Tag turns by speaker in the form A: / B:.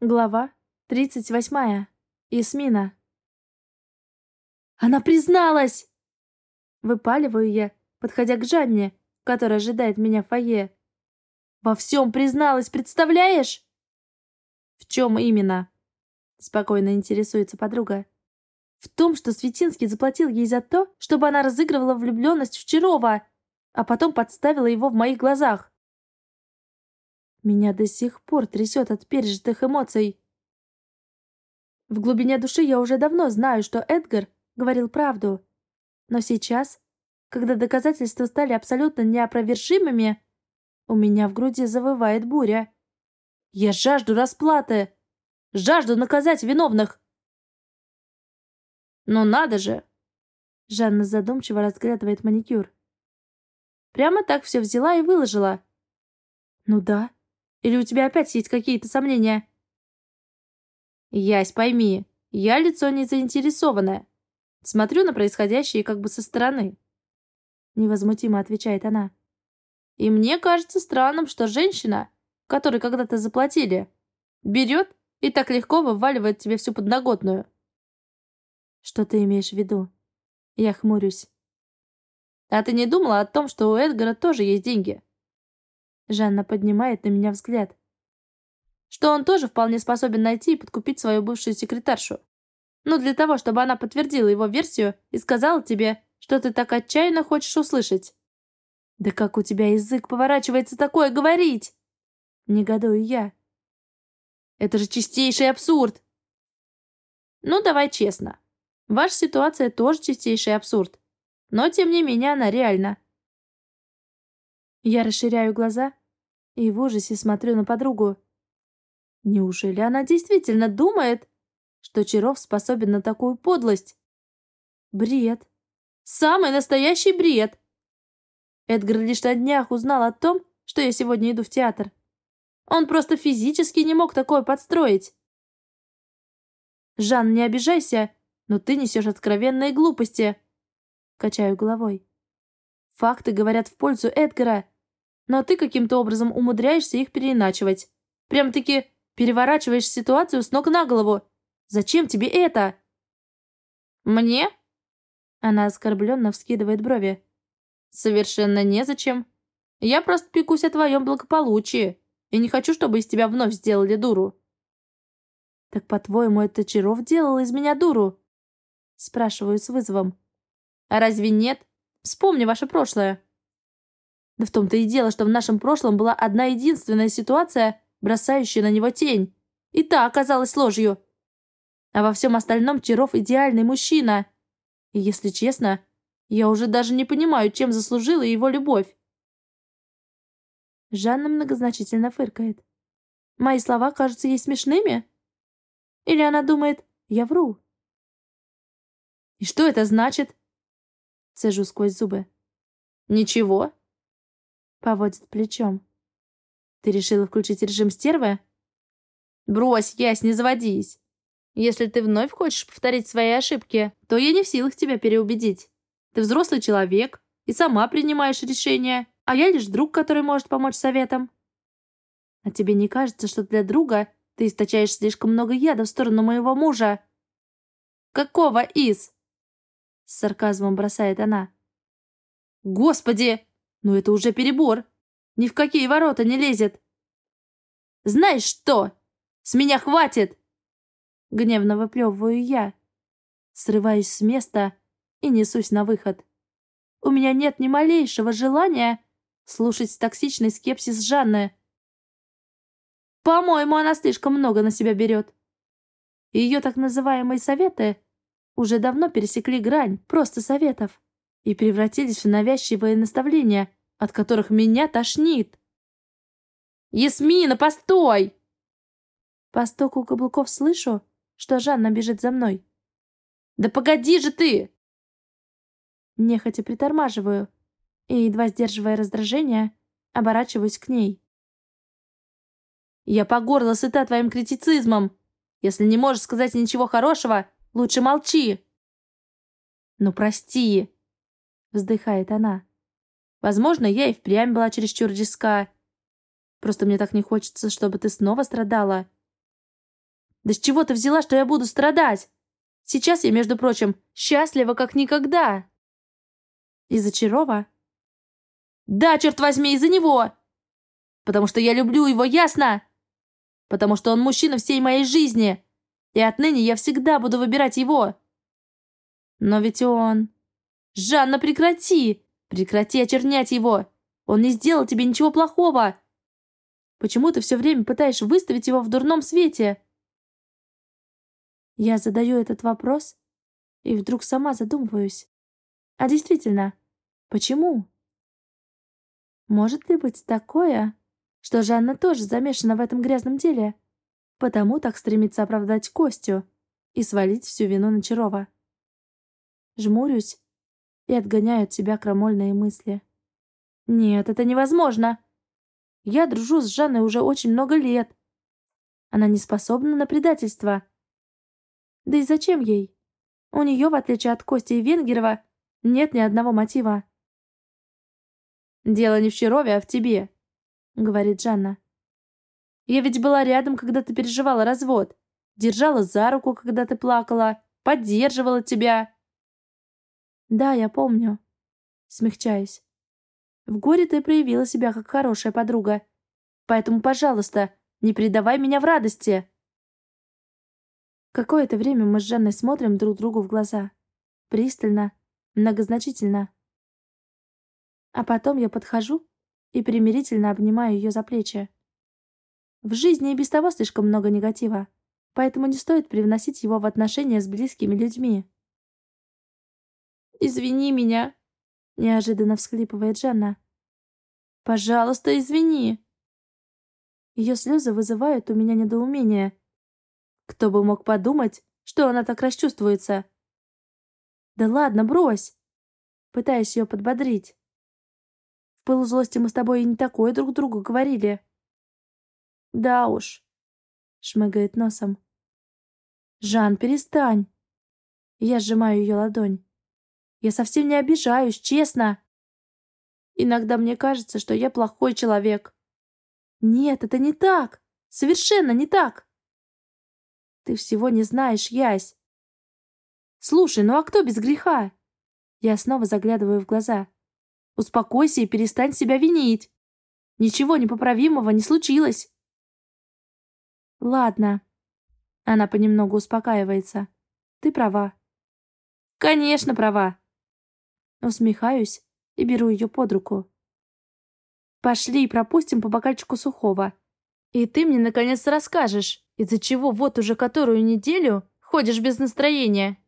A: Глава 38. Исмина. «Она призналась!» Выпаливаю я, подходя к Жанне, которая ожидает меня в фойе. «Во всем призналась, представляешь?» «В чем именно?» Спокойно интересуется подруга. «В том, что Светинский заплатил ей за то, чтобы она разыгрывала влюбленность в Чарова, а потом подставила его в моих глазах. Меня до сих пор трясет от пережитых эмоций. В глубине души я уже давно знаю, что Эдгар говорил правду. Но сейчас, когда доказательства стали абсолютно неопровержимыми, у меня в груди завывает буря. Я жажду расплаты. Жажду наказать виновных. Но надо же. Жанна задумчиво разглядывает маникюр. Прямо так все взяла и выложила. Ну да. Или у тебя опять есть какие-то сомнения?» «Ясь, пойми, я лицо не заинтересованное. Смотрю на происходящее как бы со стороны». Невозмутимо отвечает она. «И мне кажется странным, что женщина, которой когда-то заплатили, берет и так легко вываливает тебе всю подноготную». «Что ты имеешь в виду?» Я хмурюсь. «А ты не думала о том, что у Эдгара тоже есть деньги?» Жанна поднимает на меня взгляд. Что он тоже вполне способен найти и подкупить свою бывшую секретаршу. Ну, для того, чтобы она подтвердила его версию и сказала тебе, что ты так отчаянно хочешь услышать. Да как у тебя язык поворачивается такое говорить? Негодую я. Это же чистейший абсурд. Ну, давай честно. Ваша ситуация тоже чистейший абсурд. Но, тем не менее, она реальна. Я расширяю глаза и в ужасе смотрю на подругу. Неужели она действительно думает, что Чаров способен на такую подлость? Бред. Самый настоящий бред. Эдгар лишь на днях узнал о том, что я сегодня иду в театр. Он просто физически не мог такое подстроить. «Жан, не обижайся, но ты несешь откровенные глупости!» Качаю головой. Факты говорят в пользу Эдгара, но ты каким-то образом умудряешься их переиначивать. Прям-таки переворачиваешь ситуацию с ног на голову. Зачем тебе это?» «Мне?» Она оскорбленно вскидывает брови. «Совершенно незачем. Я просто пекусь о твоем благополучии и не хочу, чтобы из тебя вновь сделали дуру». «Так, по-твоему, это Чаров делал из меня дуру?» Спрашиваю с вызовом. «А разве нет? Вспомни ваше прошлое». Да в том-то и дело, что в нашем прошлом была одна единственная ситуация, бросающая на него тень. И та оказалась ложью. А во всем остальном Чаров идеальный мужчина. И если честно, я уже даже не понимаю, чем заслужила его любовь. Жанна многозначительно фыркает. Мои слова кажутся ей смешными? Или она думает, я вру? И что это значит? Цежу сквозь зубы. Ничего. Поводит плечом. Ты решила включить режим стервы? Брось, Ясь, не заводись. Если ты вновь хочешь повторить свои ошибки, то я не в силах тебя переубедить. Ты взрослый человек и сама принимаешь решения, а я лишь друг, который может помочь советом. А тебе не кажется, что для друга ты источаешь слишком много яда в сторону моего мужа? Какого из? С сарказмом бросает она. Господи! Но это уже перебор. Ни в какие ворота не лезет. Знаешь что? С меня хватит! Гневно выплевываю я. Срываюсь с места и несусь на выход. У меня нет ни малейшего желания слушать токсичный скепсис Жанны. По-моему, она слишком много на себя берет. Ее так называемые советы уже давно пересекли грань просто советов и превратились в навязчивые наставления, от которых меня тошнит. «Ясмина, постой!» По стоку каблуков слышу, что Жанна бежит за мной. «Да погоди же ты!» Нехотя притормаживаю и, едва сдерживая раздражение, оборачиваюсь к ней. «Я по горло сыта твоим критицизмом. Если не можешь сказать ничего хорошего, лучше молчи!» «Ну, прости!» — вздыхает она. «Возможно, я и впрямь была чересчур риска. Просто мне так не хочется, чтобы ты снова страдала. Да с чего ты взяла, что я буду страдать? Сейчас я, между прочим, счастлива как никогда. Из-за Чарова? Да, черт возьми, из-за него! Потому что я люблю его, ясно? Потому что он мужчина всей моей жизни. И отныне я всегда буду выбирать его. Но ведь он... Жанна, прекрати! Прекрати очернять его! Он не сделал тебе ничего плохого! Почему ты все время пытаешься выставить его в дурном свете? Я задаю этот вопрос и вдруг сама задумываюсь. А действительно, почему? Может ли быть такое, что Жанна тоже замешана в этом грязном деле, потому так стремится оправдать Костю и свалить всю вину на Чарова? Жмурюсь и отгоняю от себя крамольные мысли. Нет, это невозможно. Я дружу с Жанной уже очень много лет. Она не способна на предательство. Да и зачем ей? У нее, в отличие от Кости и Венгерова, нет ни одного мотива. «Дело не в Щерове, а в тебе», — говорит Жанна. «Я ведь была рядом, когда ты переживала развод. Держала за руку, когда ты плакала, поддерживала тебя». «Да, я помню», — смягчаюсь. «В горе ты проявила себя как хорошая подруга. Поэтому, пожалуйста, не предавай меня в радости». Какое-то время мы с Жанной смотрим друг другу в глаза. Пристально, многозначительно. А потом я подхожу и примирительно обнимаю ее за плечи. В жизни и без того слишком много негатива, поэтому не стоит привносить его в отношения с близкими людьми. «Извини меня», — неожиданно всхлипывает Жанна. «Пожалуйста, извини». Ее слезы вызывают у меня недоумение, кто бы мог подумать, что она так расчувствуется? Да ладно, брось. Пытаюсь ее подбодрить. В пылу злости мы с тобой и не такое друг другу говорили. Да уж. Шмыгает носом. Жан, перестань. Я сжимаю ее ладонь. Я совсем не обижаюсь, честно. Иногда мне кажется, что я плохой человек. Нет, это не так. Совершенно не так. Ты всего не знаешь, Ясь. Слушай, ну а кто без греха? Я снова заглядываю в глаза. Успокойся и перестань себя винить. Ничего непоправимого не случилось. Ладно. Она понемногу успокаивается. Ты права. Конечно, права. Усмехаюсь и беру ее под руку. Пошли и пропустим по бокальчику сухого. И ты мне наконец расскажешь, из-за чего вот уже которую неделю ходишь без настроения.